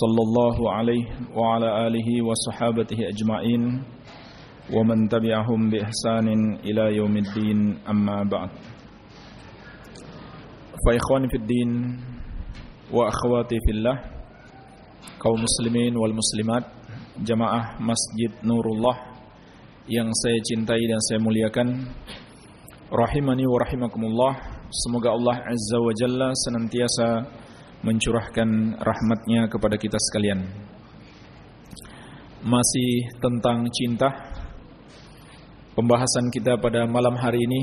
صلى الله عليه وعلى آله وصحابته أجمعين ومن تبعهم بإحسان إلى يوم الدين أما بعد فإخواني في الدين وأخواتي في الله kaum muslimin wal muslimat jamaah Masjid Nurullah yang saya cintai dan saya muliakan rahimani wa rahimakumullah semoga Allah azza wa jalla senantiasa mencurahkan rahmatnya kepada kita sekalian masih tentang cinta pembahasan kita pada malam hari ini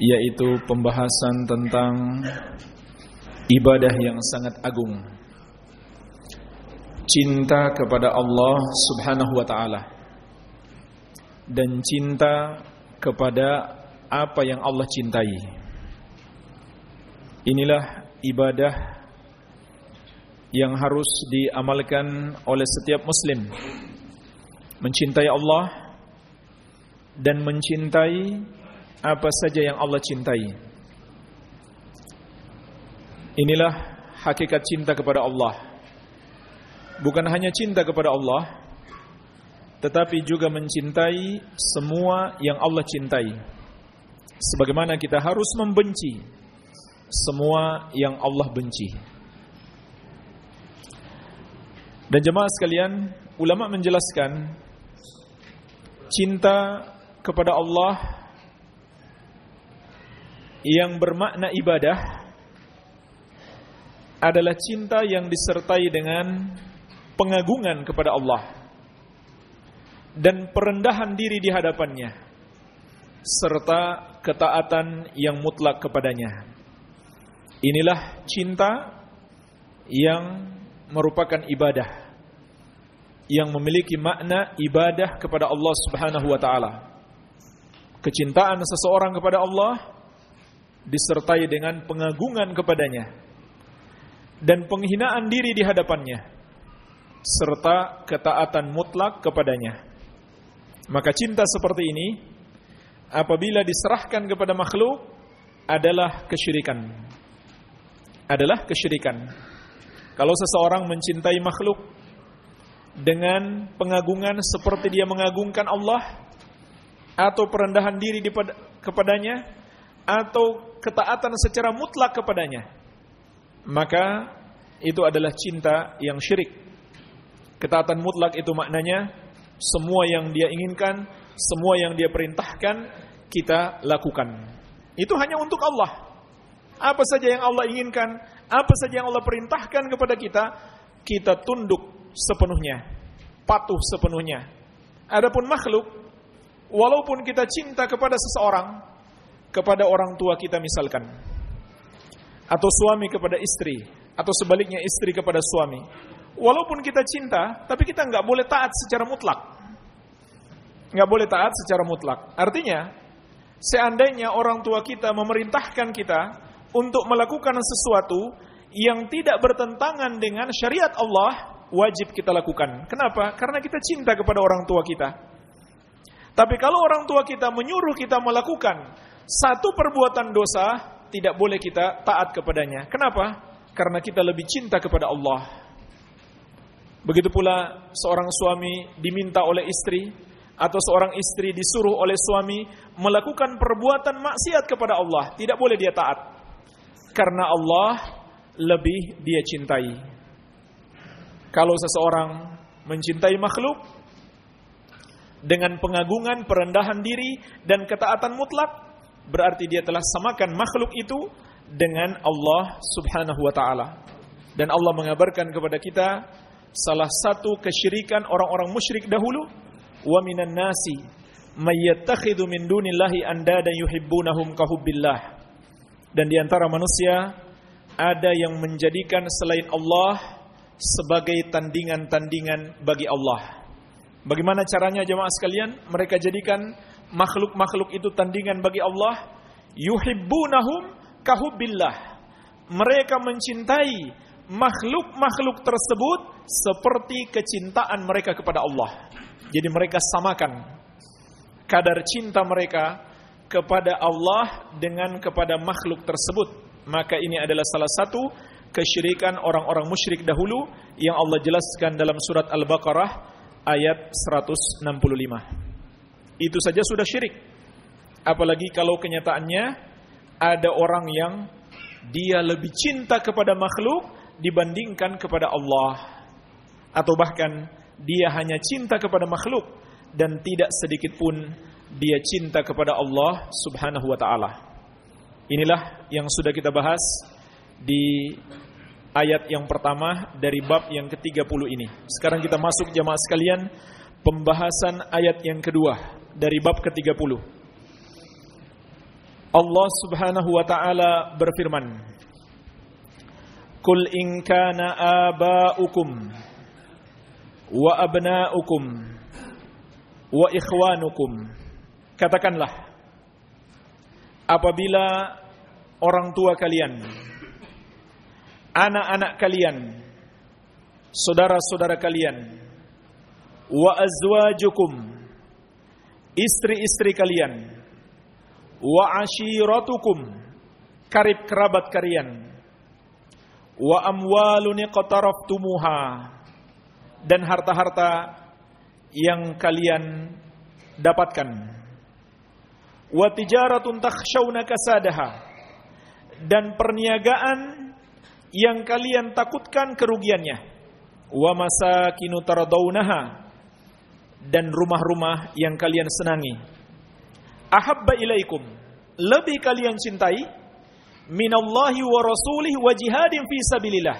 yaitu pembahasan tentang ibadah yang sangat agung cinta kepada Allah Subhanahu wa taala dan cinta kepada apa yang Allah cintai. Inilah ibadah yang harus diamalkan oleh setiap muslim. Mencintai Allah dan mencintai apa saja yang Allah cintai. Inilah hakikat cinta kepada Allah. Bukan hanya cinta kepada Allah, tetapi juga mencintai semua yang Allah cintai. Sebagaimana kita harus membenci semua yang Allah benci. Dan jemaah sekalian, ulama menjelaskan cinta kepada Allah yang bermakna ibadah adalah cinta yang disertai dengan pengagungan kepada Allah dan perendahan diri di hadapannya serta ketaatan yang mutlak kepadanya. Inilah cinta yang merupakan ibadah yang memiliki makna ibadah kepada Allah Subhanahu wa taala. Kecintaan seseorang kepada Allah disertai dengan pengagungan kepadanya dan penghinaan diri di hadapannya serta ketaatan mutlak kepadanya. Maka cinta seperti ini apabila diserahkan kepada makhluk adalah kesyirikan. Adalah kesyirikan. Kalau seseorang mencintai makhluk dengan pengagungan seperti dia mengagungkan Allah atau perendahan diri kepadanya atau ketaatan secara mutlak kepadanya, maka itu adalah cinta yang syirik. Ketaatan mutlak itu maknanya semua yang dia inginkan, semua yang dia perintahkan kita lakukan. Itu hanya untuk Allah. Apa saja yang Allah inginkan, apa saja yang Allah perintahkan kepada kita, kita tunduk sepenuhnya, patuh sepenuhnya. Adapun makhluk, walaupun kita cinta kepada seseorang, kepada orang tua kita misalkan, atau suami kepada istri, atau sebaliknya istri kepada suami, walaupun kita cinta, tapi kita nggak boleh taat secara mutlak. Nggak boleh taat secara mutlak. Artinya, seandainya orang tua kita memerintahkan kita untuk melakukan sesuatu yang tidak bertentangan dengan syariat Allah, wajib kita lakukan. Kenapa? Karena kita cinta kepada orang tua kita. Tapi kalau orang tua kita menyuruh kita melakukan satu perbuatan dosa, tidak boleh kita taat kepadanya. Kenapa? Karena kita lebih cinta kepada Allah. Begitu pula seorang suami diminta oleh istri atau seorang istri disuruh oleh suami melakukan perbuatan maksiat kepada Allah, tidak boleh dia taat. Karena Allah lebih dia cintai. Kalau seseorang mencintai makhluk dengan pengagungan, perendahan diri dan ketaatan mutlak, berarti dia telah samakan makhluk itu dengan Allah Subhanahu wa taala. Dan Allah mengabarkan kepada kita salah satu kesyirikan orang-orang musyrik dahulu, wa minan nasi may yattakhidhu min dunillahi andada yuhibbunahum kahubbillah. Dan di antara manusia ada yang menjadikan selain Allah sebagai tandingan-tandingan bagi Allah. Bagaimana caranya jemaah sekalian? Mereka jadikan makhluk-makhluk itu tandingan bagi Allah. Yuhibbunahum kahubbillah. Mereka mencintai makhluk-makhluk tersebut seperti kecintaan mereka kepada Allah. Jadi mereka samakan kadar cinta mereka kepada Allah dengan kepada makhluk tersebut. Maka ini adalah salah satu kesyirikan orang-orang musyrik dahulu yang Allah jelaskan dalam surat Al-Baqarah ayat 165. Itu saja sudah syirik. Apalagi kalau kenyataannya ada orang yang dia lebih cinta kepada makhluk dibandingkan kepada Allah. Atau bahkan dia hanya cinta kepada makhluk dan tidak sedikit pun dia cinta kepada Allah Subhanahu wa taala. Inilah yang sudah kita bahas di ayat yang pertama dari bab yang ke-30 ini. Sekarang kita masuk jamaah sekalian pembahasan ayat yang kedua dari bab ke-30. Allah Subhanahu wa taala berfirman, "Qul in kana aba'ukum wa abna'ukum wa ikhwanukum" Katakanlah apabila orang tua kalian anak-anak kalian, saudara-saudara kalian, wa azwajukum, istri-istri kalian, wa ashiratukum, karib kerabat kalian, wa amwalun iqtaraftumuha, dan harta-harta yang kalian dapatkan. Wa tijaratun takhshawna kasadaha. Dan perniagaan yang kalian takutkan kerugiannya. Wa masakinu tardaunaha dan rumah-rumah yang kalian senangi. Ahabba ilaikum. Lebih kalian cintai. Minallahi wa rasulih wa jihadin fi sabilillah.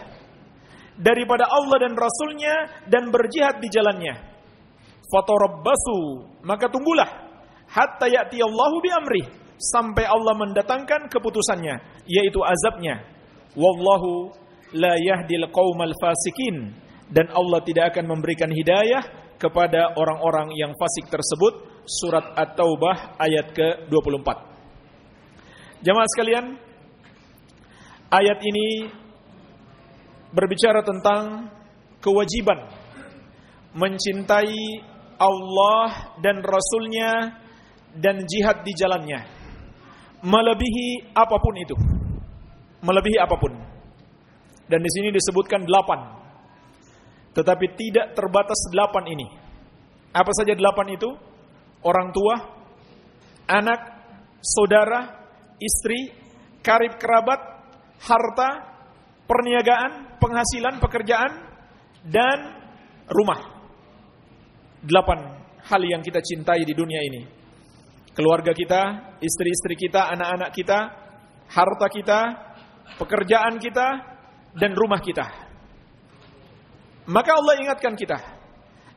Daripada Allah dan Rasulnya dan berjihad di jalannya. Fatarabbasu. Maka tunggulah hatta ya'ti Allahu bi amrih. Sampai Allah mendatangkan keputusannya yaitu azabnya. Wallahu la yahdil qaumal fasikin. Dan Allah tidak akan memberikan hidayah kepada orang-orang yang fasik tersebut. Surat At-Taubah ayat ke-24. Jamaah sekalian ayat ini berbicara tentang kewajiban mencintai Allah dan Rasulnya dan jihad di jalannya melebihi apa pun itu melebihi apa pun. Dan di sini disebutkan delapan. Tetapi tidak terbatas delapan ini. Apa saja delapan itu? Orang tua, anak, saudara, istri, karib kerabat, harta, perniagaan, penghasilan, pekerjaan, dan rumah. Delapan hal yang kita cintai di dunia ini. Keluarga kita, istri-istri kita, anak-anak kita, harta kita, pekerjaan kita, dan rumah kita. Maka Allah ingatkan kita,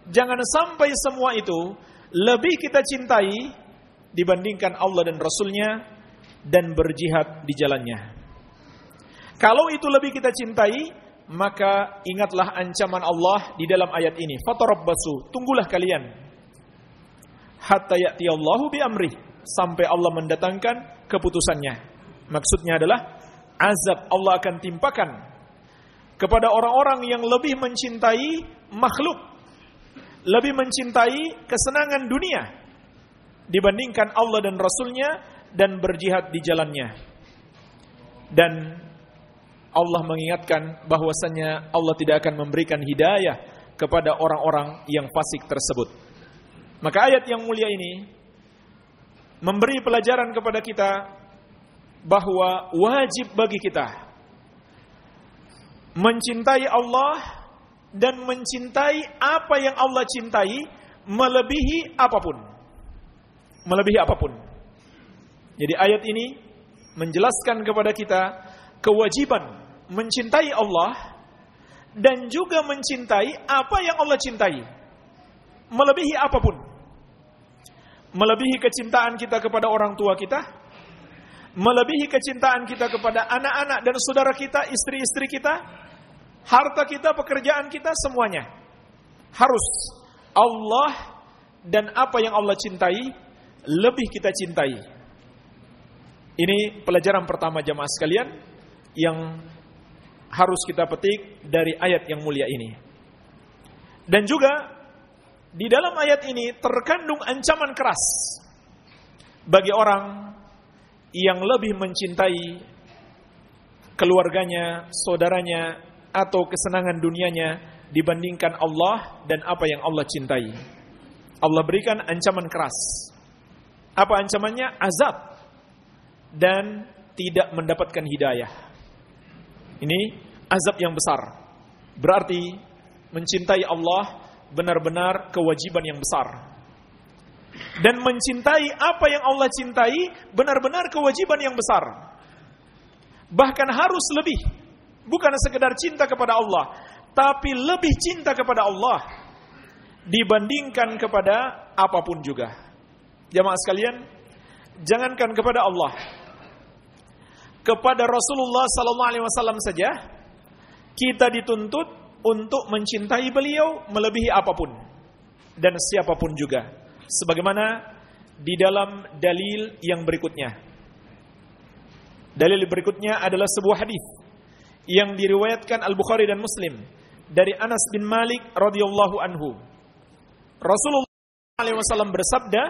jangan sampai semua itu lebih kita cintai dibandingkan Allah dan Rasulnya dan berjihad di jalannya. Kalau itu lebih kita cintai, maka ingatlah ancaman Allah di dalam ayat ini. Fatarabbasu, tunggulah kalian. Hatta ya'ti Allahu bi amri sampai Allah mendatangkan keputusannya. Maksudnya adalah azab Allah akan timpakan kepada orang-orang yang lebih mencintai makhluk, lebih mencintai kesenangan dunia dibandingkan Allah dan Rasulnya dan berjihad di jalannya. Dan Allah mengingatkan bahwasanya Allah tidak akan memberikan hidayah kepada orang-orang yang fasik tersebut. Maka ayat yang mulia ini memberi pelajaran kepada kita bahwa wajib bagi kita mencintai Allah dan mencintai apa yang Allah cintai melebihi apa pun. Melebihi apa pun. Jadi ayat ini menjelaskan kepada kita kewajiban mencintai Allah dan juga mencintai apa yang Allah cintai. Melebihi apa pun. Melebihi kecintaan kita kepada orang tua kita, melebihi kecintaan kita kepada anak-anak dan saudara kita, istri-istri kita, harta kita, pekerjaan kita, semuanya. Harus Allah dan apa yang Allah cintai lebih kita cintai. Ini pelajaran pertama jamaah sekalian yang harus kita petik dari ayat yang mulia ini. Dan juga di dalam ayat ini terkandung ancaman keras bagi orang yang lebih mencintai keluarganya, saudaranya, atau kesenangan dunianya dibandingkan Allah dan apa yang Allah cintai. Allah berikan ancaman keras. Apa ancamannya? Azab dan tidak mendapatkan hidayah. Ini azab yang besar. Berarti mencintai Allah benar-benar kewajiban yang besar. Dan mencintai apa yang Allah cintai benar-benar kewajiban yang besar. Bahkan harus lebih. Bukan sekedar cinta kepada Allah, tapi lebih cinta kepada Allah dibandingkan kepada apa pun juga. Jamaah sekalian, jangankan kepada Allah, kepada Rasulullah sallallahu saja kita dituntut untuk mencintai beliau melebihi apa pun dan siapa pun juga. Sebagaimana di dalam dalil yang berikutnya. Dalil berikutnya adalah sebuah hadis yang diriwayatkan Al-Bukhari dan Muslim dari Anas bin Malik radhiyallahu anhu. Rasulullah SAW bersabda,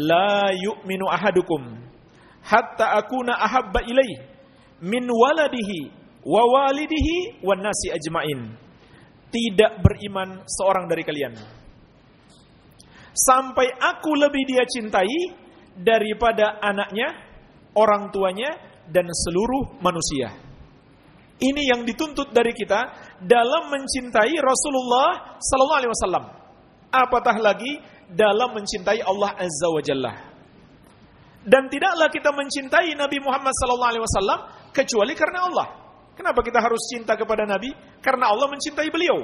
"La yu'minu ahadukum hatta akuna ahabba ilaih min waladihi wa walidihi wan nasi ajmain." Tidak beriman seorang dari kalian sampai aku lebih dia cintai daripada anaknya, orang tuanya dan seluruh manusia. Ini yang dituntut dari kita dalam mencintai Rasulullah sallallahu alaihi wasallam. Apatah lagi dalam mencintai Allah Azza wa Jalla. Dan tidaklah kita mencintai Nabi Muhammad sallallahu alaihi wasallam kecuali karena Allah. Kenapa kita harus cinta kepada Nabi? Karena Allah mencintai beliau.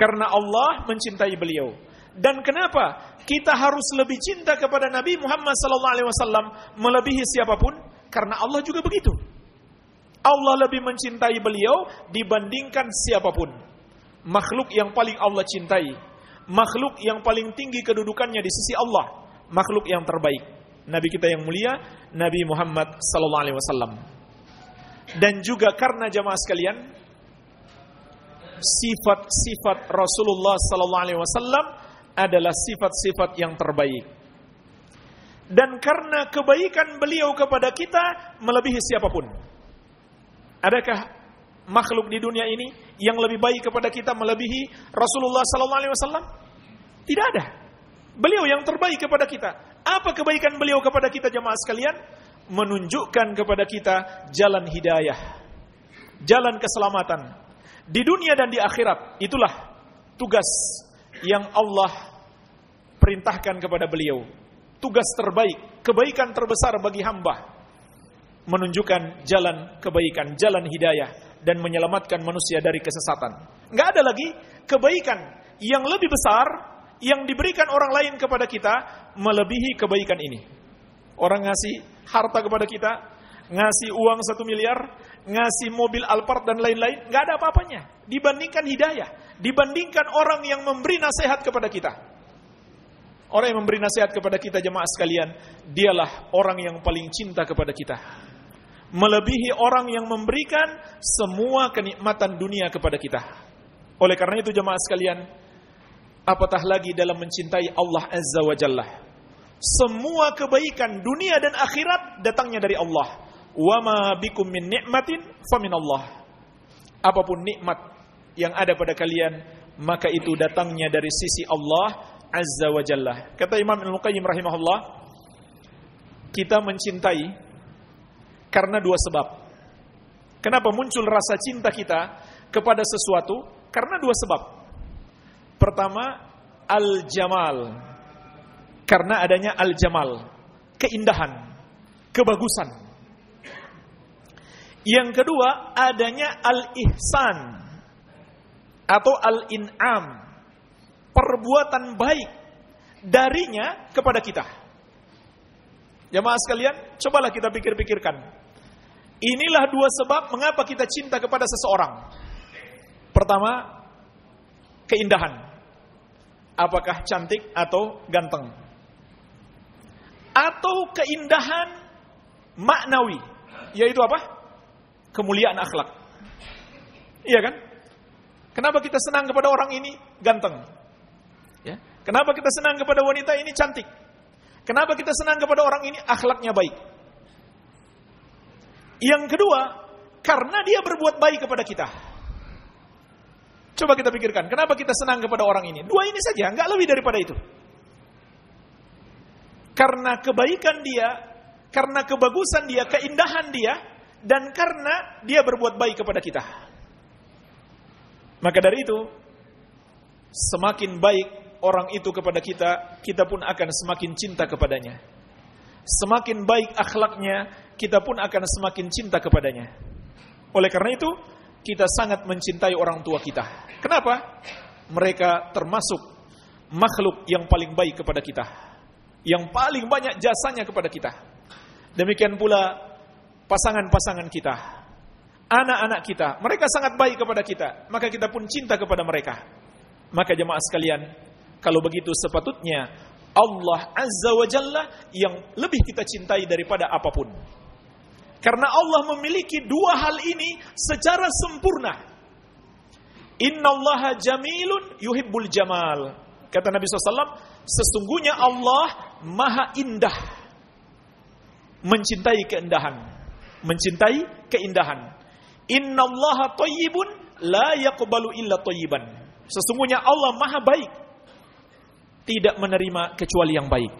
Karena Allah mencintai beliau. Dan kenapa kita harus lebih cinta kepada Nabi Muhammad wasallam melebihi siapa pun? Karena Allah juga begitu. Allah lebih mencintai beliau dibandingkan siapa pun. Makhluk yang paling Allah cintai, makhluk yang paling tinggi kedudukannya di sisi Allah, makhluk yang terbaik. Nabi kita yang mulia, Nabi Muhammad wasallam. Dan juga karena jamaah sekalian, sifat-sifat Rasulullah sallallahu alaihi wasallam adalah sifat-sifat yang terbaik. Dan karena kebaikan beliau kepada kita melebihi siapa pun. Adakah makhluk di dunia ini yang lebih baik kepada kita melebihi Rasulullah sallallahu alaihi wasallam? Tidak ada. Beliau yang terbaik kepada kita. Apa kebaikan beliau kepada kita jemaah sekalian? Menunjukkan kepada kita jalan hidayah. Jalan keselamatan. Di dunia dan di akhirat. Itulah tugas yang Allah perintahkan kepada beliau. Tugas terbaik, kebaikan terbesar bagi hamba menunjukkan jalan kebaikan, jalan hidayah dan menyelamatkan manusia dari kesesatan. Enggak ada lagi kebaikan yang lebih besar yang diberikan orang lain kepada kita melebihi kebaikan ini. Orang ngasih harta kepada kita, ngasih uang satu miliar, ngasih mobil Alphard dan lain-lain, nggak ada apa-apanya. Dibandingkan hidayah, dibandingkan orang yang memberi nasihat kepada kita. Orang yang memberi nasihat kepada kita jemaah sekalian, dialah orang yang paling cinta kepada kita melebihi orang yang memberikan semua kenikmatan dunia kepada kita. Oleh karena itu jemaah sekalian, apatah lagi dalam mencintai Allah Azza wa Jalla. Semua kebaikan dunia dan akhirat datangnya dari Allah. Wa ma bikum min Allah. Apa pun nikmat yang ada pada kalian, maka itu datangnya dari sisi Allah Azza wa Jalla. Kata Imam Al-Muqayyim rahimahullah, kita mencintai karena dua sebab. Kenapa muncul rasa cinta kita kepada sesuatu? Karena dua sebab. Pertama, al-jamal. Karena adanya al-jamal, keindahan, kebagusan. Yang kedua, adanya al-ihsan atau al-in'am, perbuatan baik darinya kepada kita. Jamaah sekalian, cobalah kita pikir-pikirkan. Inilah dua sebab mengapa kita cinta kepada seseorang. Pertama, keindahan. Apakah cantik atau ganteng? Atau keindahan maknawi, yaitu apa? Kemuliaan akhlak. Iya kan? Kenapa kita senang kepada orang ini ganteng? Ya. Kenapa kita senang kepada wanita ini cantik? Kenapa kita senang kepada orang ini akhlaknya baik? Yang kedua, karena dia berbuat baik kepada kita. Coba kita pikirkan, kenapa kita senang kepada orang ini? Dua ini saja, nggak lebih daripada itu. Karena kebaikan dia, karena kebagusan dia, keindahan dia, dan karena dia berbuat baik kepada kita. Maka dari itu, semakin baik orang itu kepada kita, kita pun akan semakin cinta kepadanya. Semakin baik akhlaknya, kita pun akan semakin cinta kepadanya. Oleh karena itu, kita sangat mencintai orang tua kita. Kenapa? Mereka termasuk makhluk yang paling baik kepada kita. Yang paling banyak jasanya kepada kita. Demikian pula pasangan-pasangan kita. Anak-anak kita, mereka sangat baik kepada kita, maka kita pun cinta kepada mereka. Maka jemaah sekalian, kalau begitu sepatutnya Allah Azza wa Jalla yang lebih kita cintai daripada apa pun. Karena Allah memiliki dua hal ini secara sempurna. Inna Allah jamilun yuhibbul jamal. Kata Nabi SAW, sesungguhnya Allah maha indah. Mencintai keindahan. Mencintai keindahan. Inna Allah toyibun la yakubalu illa toyiban. Sesungguhnya Allah maha baik. Tidak menerima kecuali yang baik.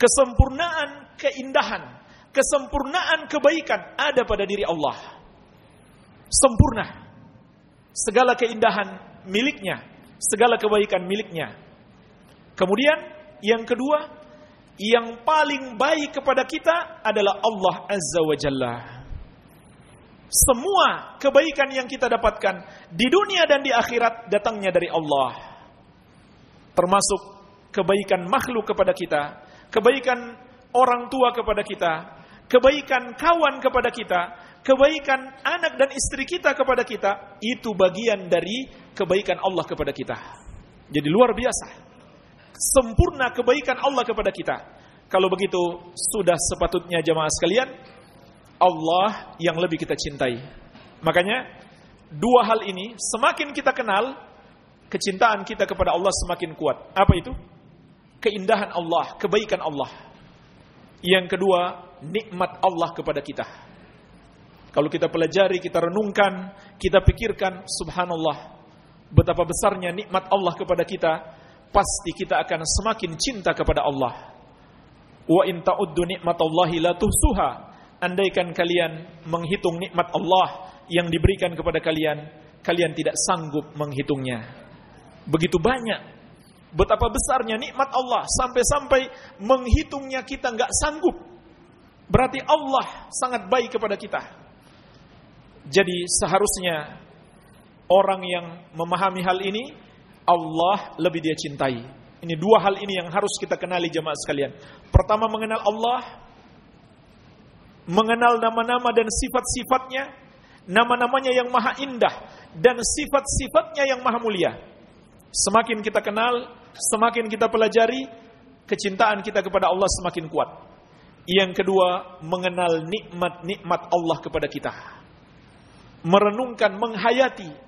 Kesempurnaan keindahan kesempurnaan kebaikan ada pada diri Allah. Sempurna. Segala keindahan miliknya, segala kebaikan miliknya. Kemudian yang kedua, yang paling baik kepada kita adalah Allah Azza wa Jalla. Semua kebaikan yang kita dapatkan di dunia dan di akhirat datangnya dari Allah. Termasuk kebaikan makhluk kepada kita, kebaikan orang tua kepada kita, kebaikan kawan kepada kita, kebaikan anak dan istri kita kepada kita, itu bagian dari kebaikan Allah kepada kita. Jadi luar biasa. Sempurna kebaikan Allah kepada kita. Kalau begitu, sudah sepatutnya jemaah sekalian, Allah yang lebih kita cintai. Makanya, dua hal ini, semakin kita kenal, kecintaan kita kepada Allah semakin kuat. Apa itu? Keindahan Allah, kebaikan Allah. Yang kedua, nikmat Allah kepada kita. Kalau kita pelajari, kita renungkan, kita pikirkan, subhanallah, betapa besarnya nikmat Allah kepada kita, pasti kita akan semakin cinta kepada Allah. Wa in ta'uddu nikmatallahi la tuhsuha. Andaikan kalian menghitung nikmat Allah yang diberikan kepada kalian, kalian tidak sanggup menghitungnya. Begitu banyak betapa besarnya nikmat Allah sampai-sampai menghitungnya kita nggak sanggup. Berarti Allah sangat baik kepada kita. Jadi seharusnya orang yang memahami hal ini Allah lebih dia cintai. Ini dua hal ini yang harus kita kenali jemaah sekalian. Pertama mengenal Allah, mengenal nama-nama dan sifat-sifatnya, nama-namanya yang maha indah dan sifat-sifatnya yang maha mulia. Semakin kita kenal, semakin kita pelajari, kecintaan kita kepada Allah semakin kuat. Yang kedua, mengenal nikmat-nikmat Allah kepada kita. Merenungkan, menghayati,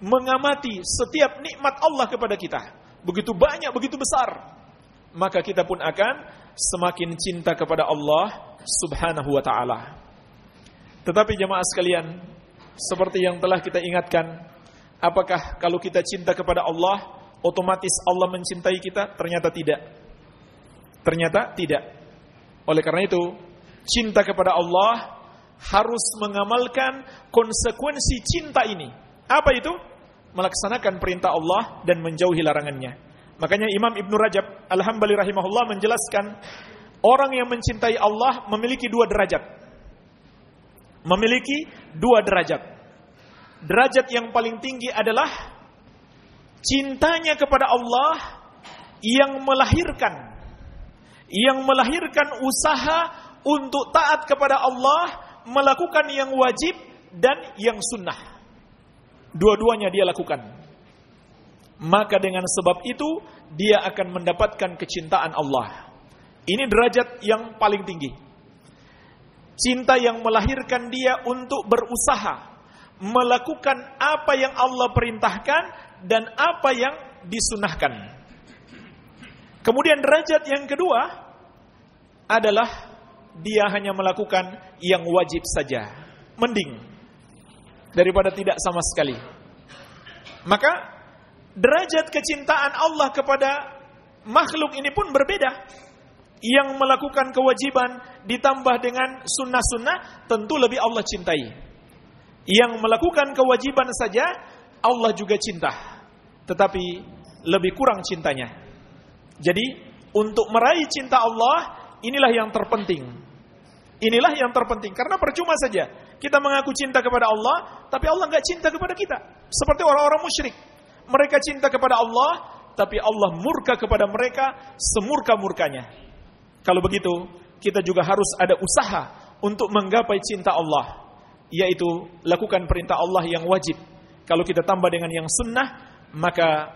mengamati setiap nikmat Allah kepada kita. Begitu banyak, begitu besar. Maka kita pun akan semakin cinta kepada Allah subhanahu wa ta'ala. Tetapi jemaah sekalian, seperti yang telah kita ingatkan, apakah kalau kita cinta kepada Allah, otomatis Allah mencintai kita? Ternyata tidak. Ternyata tidak. Oleh karena itu, cinta kepada Allah harus mengamalkan konsekuensi cinta ini. Apa itu? Melaksanakan perintah Allah dan menjauhi larangannya. Makanya Imam Ibn Rajab Al-Hambali rahimahullah menjelaskan orang yang mencintai Allah memiliki dua derajat. Memiliki dua derajat. Derajat yang paling tinggi adalah cintanya kepada Allah yang melahirkan yang melahirkan usaha untuk taat kepada Allah melakukan yang wajib dan yang sunnah. Dua-duanya dia lakukan. Maka dengan sebab itu dia akan mendapatkan kecintaan Allah. Ini derajat yang paling tinggi. Cinta yang melahirkan dia untuk berusaha melakukan apa yang Allah perintahkan dan apa yang disunahkan. Kemudian derajat yang kedua adalah dia hanya melakukan yang wajib saja. Mending daripada tidak sama sekali. Maka derajat kecintaan Allah kepada makhluk ini pun berbeda. Yang melakukan kewajiban ditambah dengan sunnah-sunnah tentu lebih Allah cintai. Yang melakukan kewajiban saja Allah juga cinta. Tetapi lebih kurang cintanya. Jadi untuk meraih cinta Allah Inilah yang terpenting. Inilah yang terpenting. Karena percuma saja kita mengaku cinta kepada Allah, tapi Allah nggak cinta kepada kita. Seperti orang-orang musyrik. Mereka cinta kepada Allah, tapi Allah murka kepada mereka semurka-murkanya. Kalau begitu, kita juga harus ada usaha untuk menggapai cinta Allah, yaitu lakukan perintah Allah yang wajib. Kalau kita tambah dengan yang sunnah, maka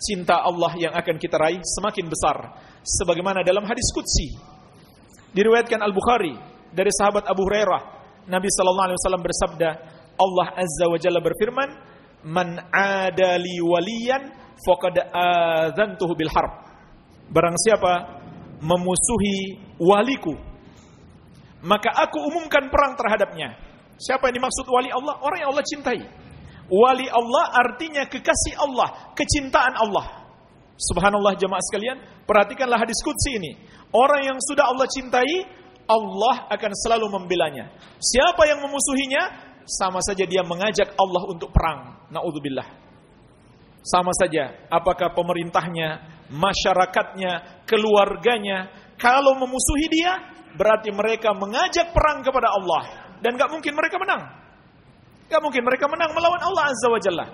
cinta Allah yang akan kita raih semakin besar sebagaimana dalam hadis qudsi diriwayatkan Al-Bukhari dari sahabat Abu Hurairah Nabi sallallahu alaihi wasallam bersabda Allah azza wa jalla berfirman man adali waliyan faqad adzantuhu bil harb barang siapa memusuhi waliku maka aku umumkan perang terhadapnya. Siapa yang dimaksud wali Allah? Orang yang Allah cintai. Wali Allah artinya kekasih Allah kecintaan Allah. Subhanallah jemaah sekalian, perhatikanlah hadis qudsi ini. Orang yang sudah Allah cintai, Allah akan selalu membelanya. Siapa yang memusuhinya, sama saja dia mengajak Allah untuk perang. Naudzubillah. Sama saja, apakah pemerintahnya, masyarakatnya, keluarganya, kalau memusuhi dia, berarti mereka mengajak perang kepada Allah. Dan gak mungkin mereka menang. Gak mungkin mereka menang melawan Allah Azza wa Jalla.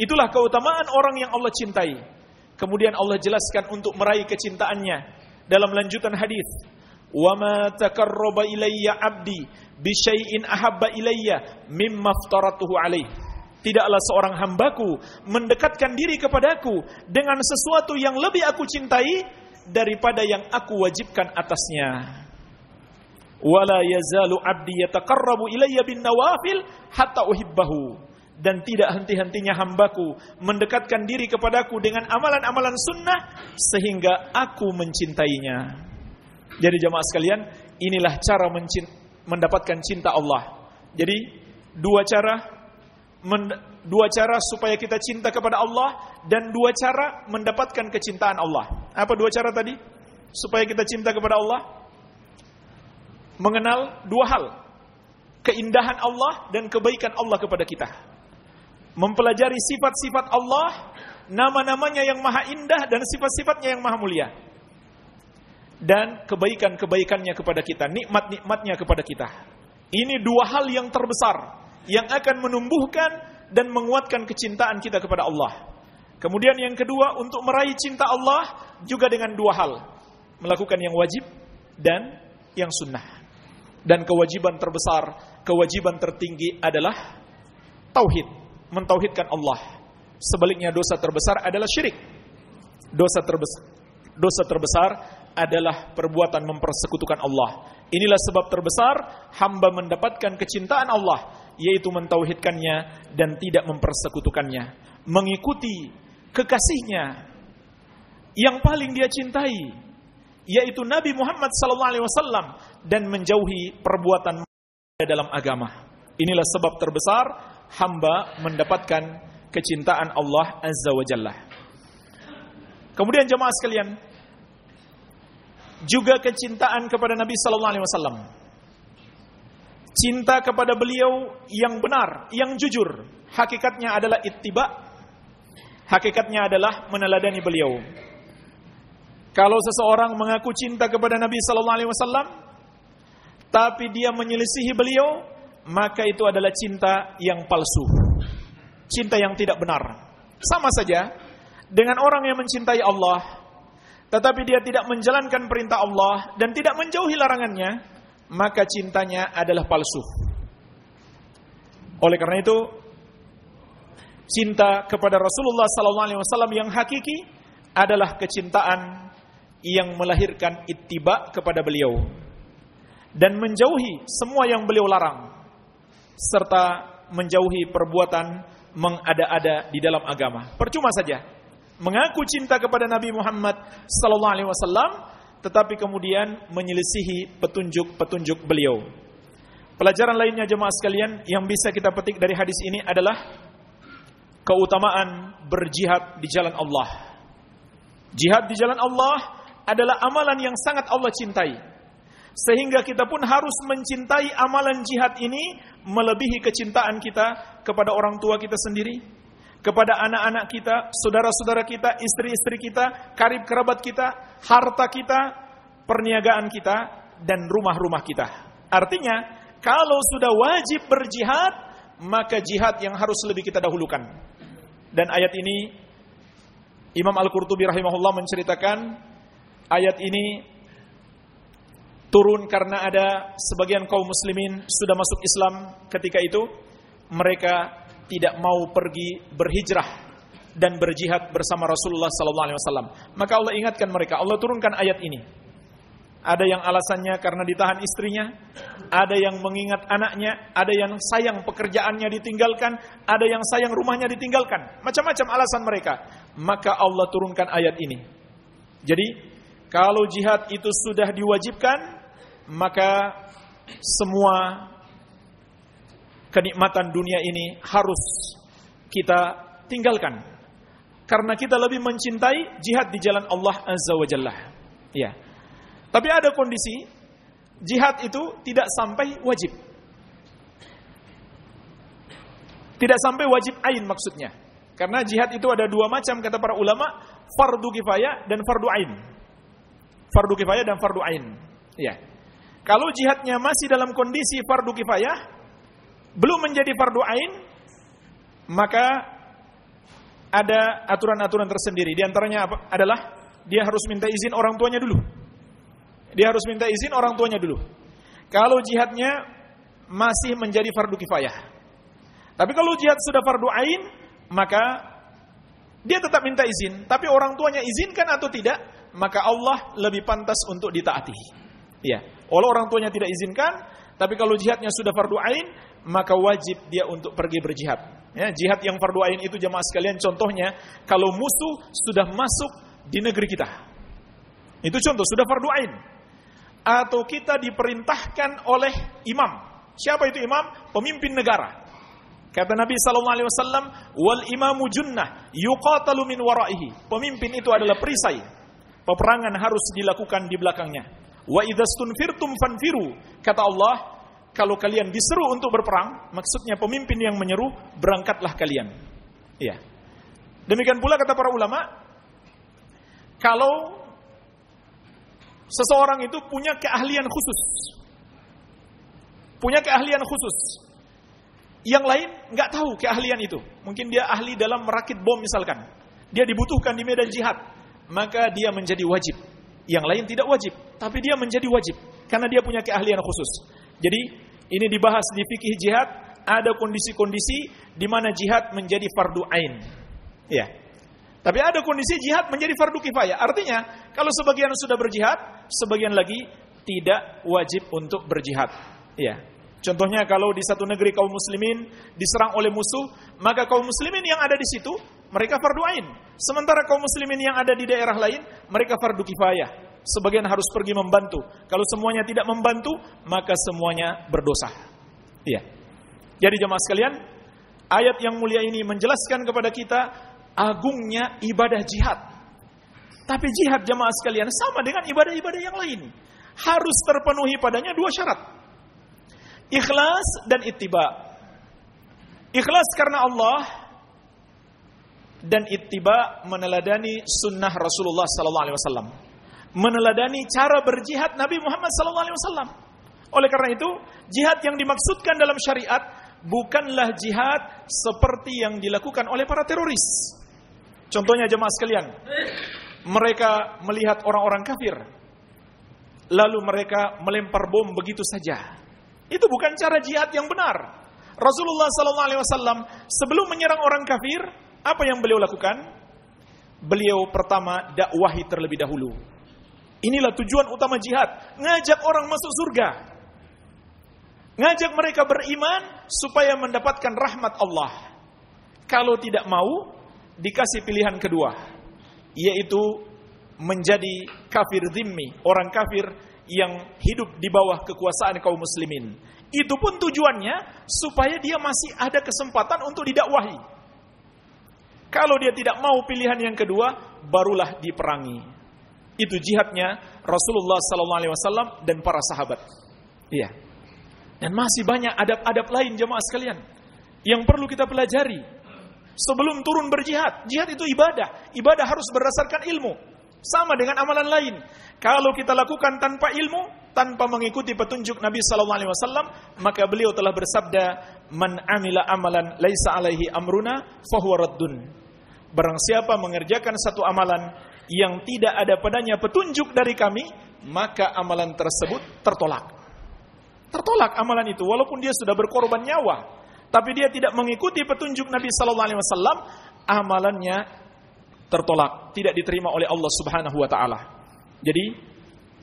Itulah keutamaan orang yang Allah cintai. Kemudian Allah jelaskan untuk meraih kecintaannya dalam lanjutan hadis. Wa ma takarraba ilayya 'abdi syai'in ahabba ilayya mimma alaih. Tidaklah seorang hambaku mendekatkan diri kepadaku dengan sesuatu yang lebih aku cintai daripada yang aku wajibkan atasnya. Wala yazalu 'abdi yataqarrabu ilayya bin nawafil hatta uhibbahu dan tidak henti-hentinya hambaku mendekatkan diri kepadaku dengan amalan-amalan sunnah sehingga aku mencintainya. Jadi jamaah sekalian, inilah cara mendapatkan cinta Allah. Jadi dua cara dua cara supaya kita cinta kepada Allah dan dua cara mendapatkan kecintaan Allah. Apa dua cara tadi? Supaya kita cinta kepada Allah? Mengenal dua hal. Keindahan Allah dan kebaikan Allah kepada kita mempelajari sifat-sifat Allah, nama-namanya yang maha indah dan sifat-sifatnya yang maha mulia. Dan kebaikan-kebaikannya kepada kita, nikmat-nikmatnya kepada kita. Ini dua hal yang terbesar yang akan menumbuhkan dan menguatkan kecintaan kita kepada Allah. Kemudian yang kedua, untuk meraih cinta Allah juga dengan dua hal. Melakukan yang wajib dan yang sunnah. Dan kewajiban terbesar, kewajiban tertinggi adalah tauhid mentauhidkan Allah. Sebaliknya dosa terbesar adalah syirik. Dosa terbesar dosa terbesar adalah perbuatan mempersekutukan Allah. Inilah sebab terbesar hamba mendapatkan kecintaan Allah, yaitu mentauhidkannya dan tidak mempersekutukannya, mengikuti kekasihnya yang paling dia cintai, yaitu Nabi Muhammad SAW dan menjauhi perbuatan dalam agama. Inilah sebab terbesar hamba mendapatkan kecintaan Allah Azza wa Jalla. Kemudian jemaah sekalian, juga kecintaan kepada Nabi sallallahu alaihi wasallam. Cinta kepada beliau yang benar, yang jujur, hakikatnya adalah ittiba. Hakikatnya adalah meneladani beliau. Kalau seseorang mengaku cinta kepada Nabi sallallahu alaihi wasallam tapi dia menyelisihi beliau, maka itu adalah cinta yang palsu. Cinta yang tidak benar. Sama saja dengan orang yang mencintai Allah, tetapi dia tidak menjalankan perintah Allah dan tidak menjauhi larangannya, maka cintanya adalah palsu. Oleh karena itu, cinta kepada Rasulullah wasallam yang hakiki adalah kecintaan yang melahirkan ittiba kepada beliau dan menjauhi semua yang beliau larang serta menjauhi perbuatan mengada-ada di dalam agama. Percuma saja mengaku cinta kepada Nabi Muhammad sallallahu alaihi wasallam tetapi kemudian menyelisihi petunjuk-petunjuk beliau. Pelajaran lainnya jemaah sekalian yang bisa kita petik dari hadis ini adalah keutamaan berjihad di jalan Allah. Jihad di jalan Allah adalah amalan yang sangat Allah cintai. Sehingga kita pun harus mencintai amalan jihad ini melebihi kecintaan kita kepada orang tua kita sendiri, kepada anak-anak kita, saudara-saudara kita, istri-istri kita, karib kerabat kita, harta kita, perniagaan kita, dan rumah-rumah kita. Artinya, kalau sudah wajib berjihad, maka jihad yang harus lebih kita dahulukan. Dan ayat ini Imam Al-Qurtubi rahimahullah menceritakan ayat ini turun karena ada sebagian kaum muslimin sudah masuk Islam ketika itu mereka tidak mau pergi berhijrah dan berjihad bersama Rasulullah sallallahu alaihi wasallam. Maka Allah ingatkan mereka, Allah turunkan ayat ini. Ada yang alasannya karena ditahan istrinya, ada yang mengingat anaknya, ada yang sayang pekerjaannya ditinggalkan, ada yang sayang rumahnya ditinggalkan. Macam-macam alasan mereka. Maka Allah turunkan ayat ini. Jadi kalau jihad itu sudah diwajibkan, maka semua kenikmatan dunia ini harus kita tinggalkan. Karena kita lebih mencintai jihad di jalan Allah Azza wa Jalla. Ya. Tapi ada kondisi jihad itu tidak sampai wajib. Tidak sampai wajib ain maksudnya. Karena jihad itu ada dua macam kata para ulama, fardu kifayah dan fardu ain fardu kifayah dan fardu ain. Ya. Kalau jihadnya masih dalam kondisi fardu kifayah, belum menjadi fardu ain, maka ada aturan-aturan tersendiri. Di antaranya apa? adalah dia harus minta izin orang tuanya dulu. Dia harus minta izin orang tuanya dulu. Kalau jihadnya masih menjadi fardu kifayah. Tapi kalau jihad sudah fardu ain, maka dia tetap minta izin, tapi orang tuanya izinkan atau tidak, maka Allah lebih pantas untuk ditaati. Ya, walau orang tuanya tidak izinkan, tapi kalau jihadnya sudah fardu ain, maka wajib dia untuk pergi berjihad. Ya, jihad yang fardu ain itu jemaah sekalian contohnya kalau musuh sudah masuk di negeri kita. Itu contoh sudah fardu ain. Atau kita diperintahkan oleh imam. Siapa itu imam? Pemimpin negara. Kata Nabi sallallahu alaihi wasallam, "Wal imamu junnah yuqatalu min waraihi." Pemimpin itu adalah perisai Peperangan harus dilakukan di belakangnya. Wa idzastunfirtum fanfiru. Kata Allah, kalau kalian diseru untuk berperang, maksudnya pemimpin yang menyeru, berangkatlah kalian. Iya. Demikian pula kata para ulama, kalau seseorang itu punya keahlian khusus. Punya keahlian khusus. Yang lain nggak tahu keahlian itu. Mungkin dia ahli dalam merakit bom misalkan. Dia dibutuhkan di medan jihad maka dia menjadi wajib. Yang lain tidak wajib, tapi dia menjadi wajib karena dia punya keahlian khusus. Jadi ini dibahas di fikih jihad, ada kondisi-kondisi di mana jihad menjadi fardu ain. Ya. Tapi ada kondisi jihad menjadi fardu kifayah. Artinya, kalau sebagian sudah berjihad, sebagian lagi tidak wajib untuk berjihad. Ya. Contohnya kalau di satu negeri kaum muslimin diserang oleh musuh, maka kaum muslimin yang ada di situ mereka fardu ain. Sementara kaum muslimin yang ada di daerah lain, mereka fardu kifayah. Sebagian harus pergi membantu. Kalau semuanya tidak membantu, maka semuanya berdosa. Iya. Jadi jemaah sekalian, ayat yang mulia ini menjelaskan kepada kita agungnya ibadah jihad. Tapi jihad jemaah sekalian sama dengan ibadah-ibadah yang lain. Harus terpenuhi padanya dua syarat. Ikhlas dan ittiba. Ikhlas karena Allah dan ittiba meneladani sunnah Rasulullah sallallahu alaihi wasallam. Meneladani cara berjihad Nabi Muhammad wasallam. Oleh karena itu, jihad yang dimaksudkan dalam syariat bukanlah jihad seperti yang dilakukan oleh para teroris. Contohnya jemaah sekalian, mereka melihat orang-orang kafir lalu mereka melempar bom begitu saja. Itu bukan cara jihad yang benar. Rasulullah wasallam sebelum menyerang orang kafir, apa yang beliau lakukan? Beliau pertama dakwahi terlebih dahulu. Inilah tujuan utama jihad, ngajak orang masuk surga. Ngajak mereka beriman supaya mendapatkan rahmat Allah. Kalau tidak mau, dikasih pilihan kedua, yaitu menjadi kafir zimmi, orang kafir yang hidup di bawah kekuasaan kaum muslimin. Itu pun tujuannya supaya dia masih ada kesempatan untuk didakwahi. Kalau dia tidak mau pilihan yang kedua, barulah diperangi. Itu jihadnya Rasulullah sallallahu alaihi wasallam dan para sahabat. Iya. Dan masih banyak adab-adab lain jemaah sekalian yang perlu kita pelajari sebelum turun berjihad. Jihad itu ibadah. Ibadah harus berdasarkan ilmu. Sama dengan amalan lain. Kalau kita lakukan tanpa ilmu, tanpa mengikuti petunjuk Nabi sallallahu alaihi wasallam, maka beliau telah bersabda, "Man amila amalan laisa alaihi amruna fahuwa raddun." Barang siapa mengerjakan satu amalan yang tidak ada padanya petunjuk dari kami, maka amalan tersebut tertolak. Tertolak amalan itu walaupun dia sudah berkorban nyawa, tapi dia tidak mengikuti petunjuk Nabi sallallahu alaihi wasallam, amalannya tertolak, tidak diterima oleh Allah Subhanahu wa taala. Jadi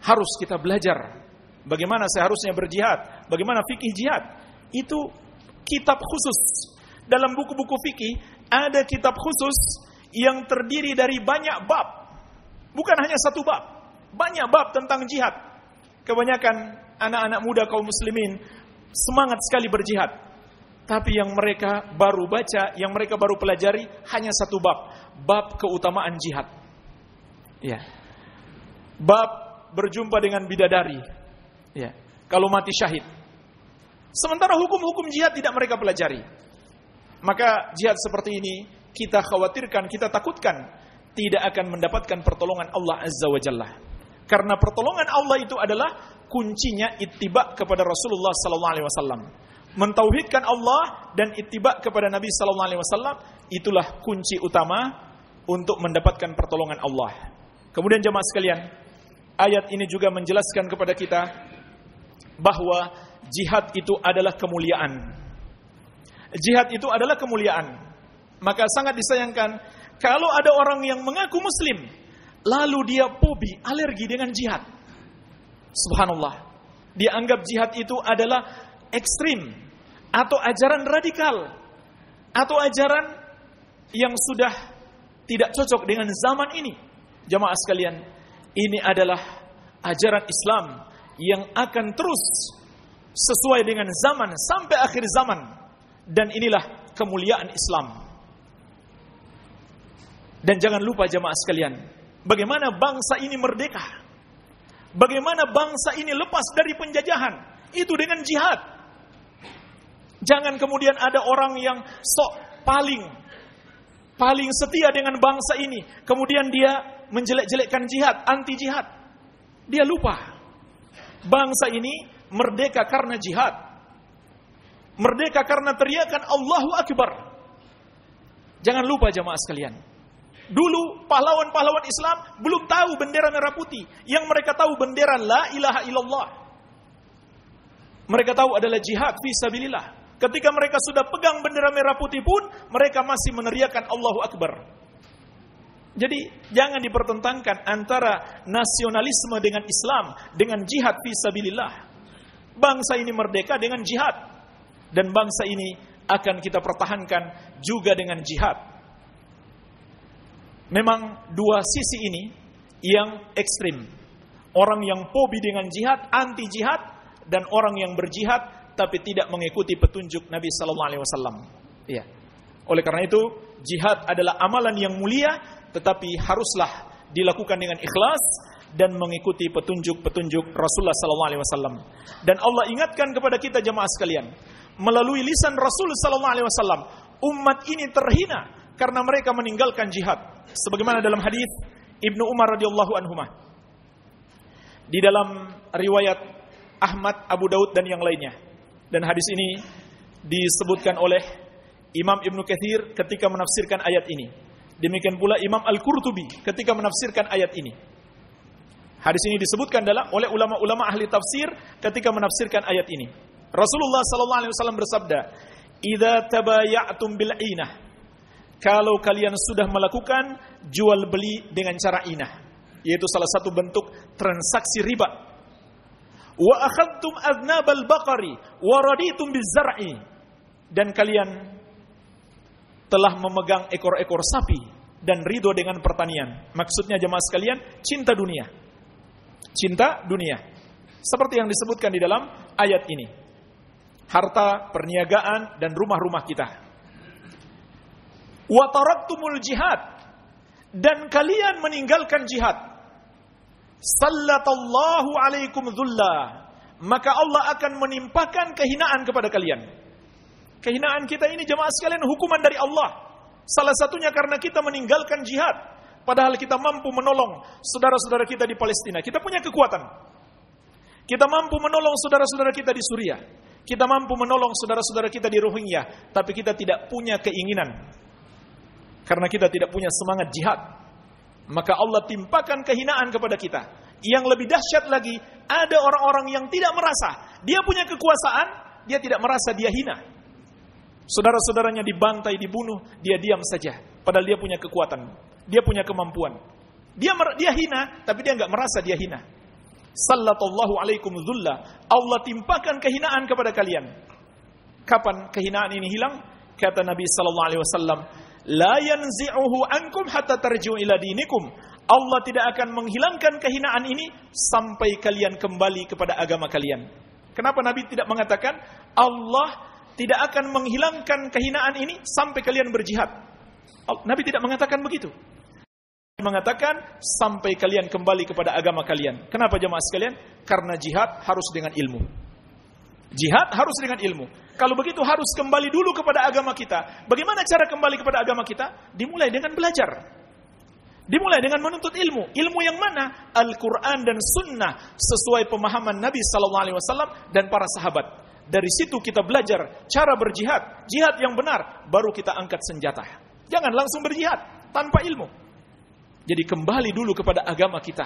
harus kita belajar bagaimana seharusnya berjihad, bagaimana fikih jihad. Itu kitab khusus. Dalam buku-buku fikih ada kitab khusus yang terdiri dari banyak bab. Bukan hanya satu bab. Banyak bab tentang jihad. Kebanyakan anak-anak muda kaum muslimin semangat sekali berjihad. Tapi yang mereka baru baca, yang mereka baru pelajari hanya satu bab, bab keutamaan jihad. Ya bab berjumpa dengan bidadari. Ya, kalau mati syahid. Sementara hukum-hukum jihad tidak mereka pelajari. Maka jihad seperti ini kita khawatirkan, kita takutkan tidak akan mendapatkan pertolongan Allah Azza wa Jalla. Karena pertolongan Allah itu adalah kuncinya ittiba kepada Rasulullah sallallahu alaihi wasallam. Mentauhidkan Allah dan ittiba kepada Nabi sallallahu alaihi wasallam itulah kunci utama untuk mendapatkan pertolongan Allah. Kemudian jemaah sekalian, ayat ini juga menjelaskan kepada kita bahwa jihad itu adalah kemuliaan. Jihad itu adalah kemuliaan. Maka sangat disayangkan kalau ada orang yang mengaku muslim lalu dia pobi, alergi dengan jihad. Subhanallah. Dia anggap jihad itu adalah ekstrim atau ajaran radikal atau ajaran yang sudah tidak cocok dengan zaman ini. Jamaah sekalian, ini adalah ajaran Islam yang akan terus sesuai dengan zaman sampai akhir zaman dan inilah kemuliaan Islam. Dan jangan lupa jemaah sekalian, bagaimana bangsa ini merdeka. Bagaimana bangsa ini lepas dari penjajahan? Itu dengan jihad. Jangan kemudian ada orang yang sok paling paling setia dengan bangsa ini, kemudian dia menjelek-jelekkan jihad, anti jihad. Dia lupa. Bangsa ini merdeka karena jihad. Merdeka karena teriakan Allahu Akbar. Jangan lupa jamaah sekalian. Dulu pahlawan-pahlawan Islam belum tahu bendera merah putih. Yang mereka tahu bendera la ilaha illallah. Mereka tahu adalah jihad fi sabilillah. Ketika mereka sudah pegang bendera merah putih pun, mereka masih meneriakan Allahu Akbar. Jadi jangan dipertentangkan antara nasionalisme dengan Islam, dengan jihad fi sabilillah. Bangsa ini merdeka dengan jihad dan bangsa ini akan kita pertahankan juga dengan jihad. Memang dua sisi ini yang ekstrim. Orang yang pobi dengan jihad, anti jihad dan orang yang berjihad tapi tidak mengikuti petunjuk Nabi sallallahu alaihi wasallam. Iya. Oleh karena itu, jihad adalah amalan yang mulia tetapi haruslah dilakukan dengan ikhlas dan mengikuti petunjuk-petunjuk Rasulullah sallallahu alaihi wasallam. Dan Allah ingatkan kepada kita jemaah sekalian, melalui lisan Rasul sallallahu alaihi wasallam, umat ini terhina karena mereka meninggalkan jihad. Sebagaimana dalam hadis Ibnu Umar radhiyallahu anhu di dalam riwayat Ahmad, Abu Daud dan yang lainnya. Dan hadis ini disebutkan oleh Imam Ibnu Katsir ketika menafsirkan ayat ini. Demikian pula Imam Al-Qurtubi ketika menafsirkan ayat ini. Hadis ini disebutkan dalam oleh ulama-ulama ahli tafsir ketika menafsirkan ayat ini. Rasulullah sallallahu alaihi wasallam bersabda, "Idza tabayatum bil inah." Kalau kalian sudah melakukan jual beli dengan cara inah, yaitu salah satu bentuk transaksi riba. Wa akhadtum adnabal baqari wa raditum bizar'i dan kalian telah memegang ekor-ekor sapi dan ridho dengan pertanian. Maksudnya jemaah sekalian, cinta dunia. Cinta dunia. Seperti yang disebutkan di dalam ayat ini. Harta, perniagaan, dan rumah-rumah kita. Wataraktumul jihad. Dan kalian meninggalkan jihad. Sallatallahu alaikum dhullah. Maka Allah akan menimpakan kehinaan kepada kalian. Kehinaan kita ini jemaah sekalian hukuman dari Allah. Salah satunya karena kita meninggalkan jihad. Padahal kita mampu menolong saudara-saudara kita di Palestina. Kita punya kekuatan. Kita mampu menolong saudara-saudara kita di Suriah. Kita mampu menolong saudara-saudara kita di Rohingya. Tapi kita tidak punya keinginan. Karena kita tidak punya semangat jihad. Maka Allah timpakan kehinaan kepada kita. Yang lebih dahsyat lagi, ada orang-orang yang tidak merasa. Dia punya kekuasaan, dia tidak merasa dia hina. Saudara-saudaranya dibantai, dibunuh, dia diam saja. Padahal dia punya kekuatan, dia punya kemampuan. Dia dia hina, tapi dia nggak merasa dia hina. Sallallahu alaikum dhulla. Allah timpakan kehinaan kepada kalian. Kapan kehinaan ini hilang? Kata Nabi sallallahu alaihi wasallam, "La yanzi'uhu ankum hatta tarji'u ila dinikum." Allah tidak akan menghilangkan kehinaan ini sampai kalian kembali kepada agama kalian. Kenapa Nabi tidak mengatakan Allah tidak akan menghilangkan kehinaan ini sampai kalian berjihad. Nabi tidak mengatakan begitu. Mengatakan sampai kalian kembali kepada agama kalian. Kenapa jemaah sekalian? Karena jihad harus dengan ilmu. Jihad harus dengan ilmu. Kalau begitu harus kembali dulu kepada agama kita. Bagaimana cara kembali kepada agama kita? Dimulai dengan belajar. Dimulai dengan menuntut ilmu. Ilmu yang mana? Al-Quran dan Sunnah sesuai pemahaman Nabi Sallallahu Alaihi Wasallam dan para sahabat. Dari situ kita belajar cara berjihad, jihad yang benar, baru kita angkat senjata. Jangan langsung berjihad tanpa ilmu. Jadi kembali dulu kepada agama kita.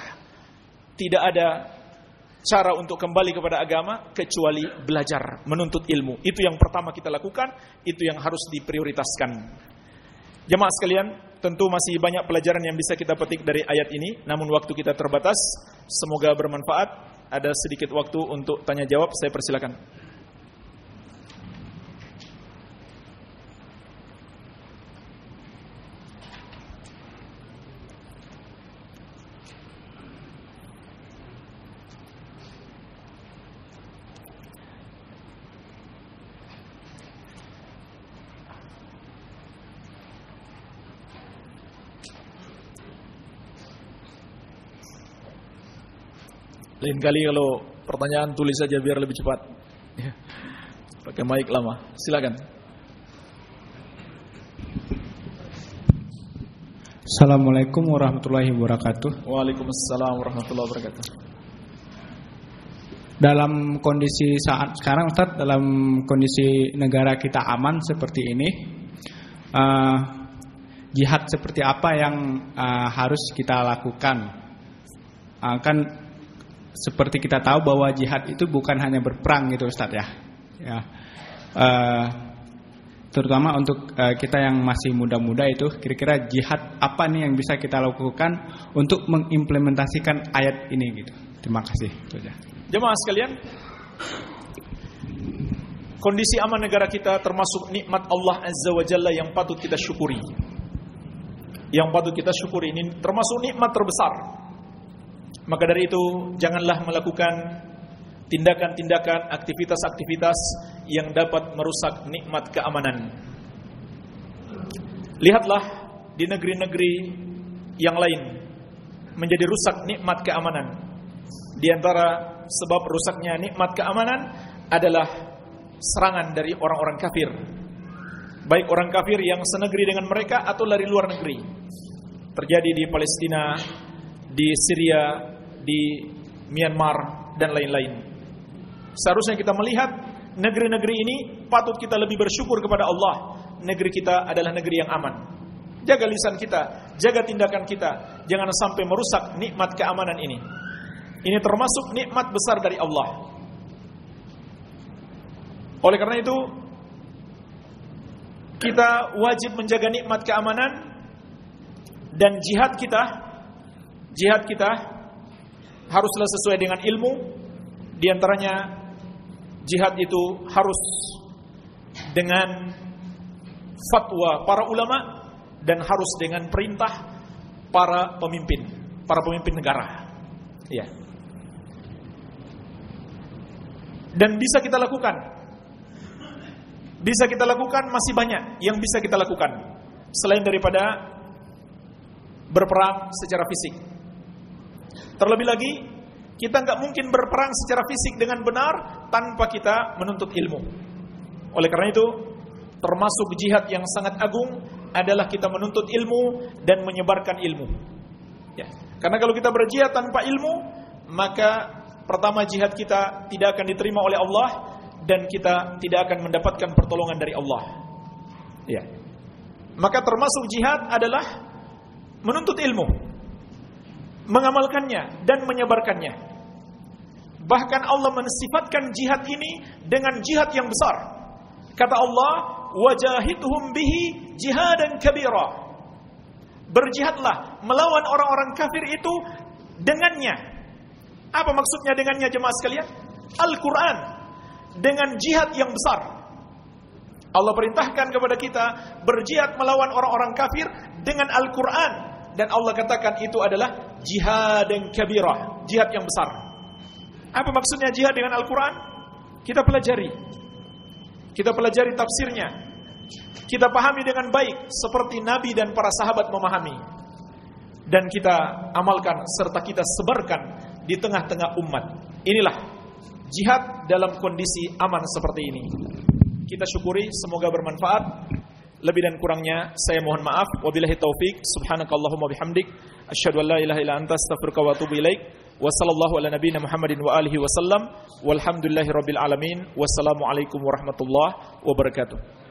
Tidak ada cara untuk kembali kepada agama kecuali belajar, menuntut ilmu. Itu yang pertama kita lakukan, itu yang harus diprioritaskan. Jemaah sekalian, tentu masih banyak pelajaran yang bisa kita petik dari ayat ini, namun waktu kita terbatas. Semoga bermanfaat. Ada sedikit waktu untuk tanya jawab, saya persilakan. Lain kali kalau pertanyaan tulis saja biar lebih cepat. Ya. Pakai mic lama. Silakan. Assalamualaikum warahmatullahi wabarakatuh. Waalaikumsalam warahmatullahi wabarakatuh. Dalam kondisi saat sekarang Ustaz, dalam kondisi negara kita aman seperti ini, uh, jihad seperti apa yang uh, harus kita lakukan? Uh, kan seperti kita tahu bahwa jihad itu bukan hanya berperang gitu Ustaz ya. Ya. Uh, terutama untuk uh, kita yang masih muda-muda itu kira-kira jihad apa nih yang bisa kita lakukan untuk mengimplementasikan ayat ini gitu. Terima kasih. Jemaah sekalian, kondisi aman negara kita termasuk nikmat Allah Azza wa Jalla yang patut kita syukuri. Yang patut kita syukuri ini termasuk nikmat terbesar maka dari itu janganlah melakukan tindakan-tindakan, aktivitas-aktivitas yang dapat merusak nikmat keamanan. Lihatlah di negeri-negeri yang lain menjadi rusak nikmat keamanan. Di antara sebab rusaknya nikmat keamanan adalah serangan dari orang-orang kafir. Baik orang kafir yang senegeri dengan mereka atau dari luar negeri. Terjadi di Palestina, di Syria, di Myanmar dan lain-lain. Seharusnya kita melihat negeri-negeri ini patut kita lebih bersyukur kepada Allah. Negeri kita adalah negeri yang aman. Jaga lisan kita, jaga tindakan kita, jangan sampai merusak nikmat keamanan ini. Ini termasuk nikmat besar dari Allah. Oleh karena itu, kita wajib menjaga nikmat keamanan dan jihad kita, jihad kita haruslah sesuai dengan ilmu. Di antaranya jihad itu harus dengan fatwa para ulama dan harus dengan perintah para pemimpin, para pemimpin negara. Ya. Dan bisa kita lakukan. Bisa kita lakukan masih banyak yang bisa kita lakukan selain daripada berperang secara fisik. Terlebih lagi, kita nggak mungkin berperang secara fisik dengan benar tanpa kita menuntut ilmu. Oleh karena itu, termasuk jihad yang sangat agung adalah kita menuntut ilmu dan menyebarkan ilmu. Ya. Karena kalau kita berjihad tanpa ilmu, maka pertama jihad kita tidak akan diterima oleh Allah dan kita tidak akan mendapatkan pertolongan dari Allah. Ya. Maka termasuk jihad adalah menuntut ilmu, mengamalkannya dan menyebarkannya. Bahkan Allah mensifatkan jihad ini dengan jihad yang besar. Kata Allah, "Wajahidhum bihi jihadan kabira." Berjihadlah melawan orang-orang kafir itu dengannya. Apa maksudnya dengannya jemaah sekalian? Al-Quran dengan jihad yang besar. Allah perintahkan kepada kita berjihad melawan orang-orang kafir dengan Al-Quran. Dan Allah katakan itu adalah jihad yang kabirah, jihad yang besar. Apa maksudnya jihad dengan Al-Quran? Kita pelajari. Kita pelajari tafsirnya. Kita pahami dengan baik seperti Nabi dan para sahabat memahami. Dan kita amalkan serta kita sebarkan di tengah-tengah umat. Inilah jihad dalam kondisi aman seperti ini. Kita syukuri semoga bermanfaat. Lebih dan kurangnya saya mohon maaf. Wabillahi taufik. Subhanakallahumma bihamdik. Asyhadu an la ilaha illa anta astaghfiruka wa atubu ilaik. Wa ala nabiyyina Muhammadin wa alihi wasallam. Walhamdulillahi rabbil alamin. Wassalamualaikum warahmatullahi wabarakatuh.